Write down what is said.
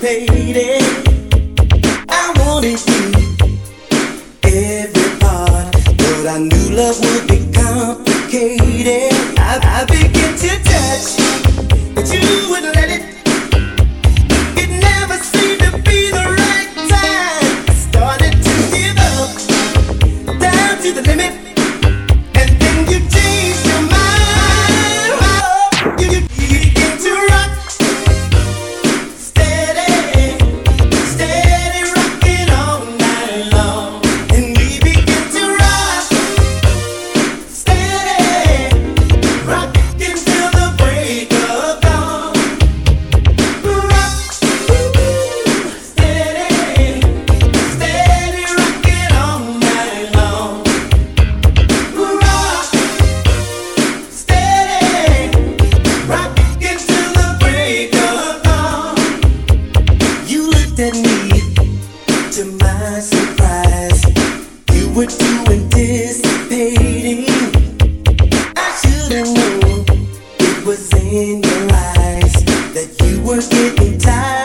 I wanted you, every part, but I knew love would be complicated. I, began to touch, but you would let it. It never seemed to be the right time. Started to give up, down to the limit. what you anticipating. I should have known it was in your eyes that you were getting tired.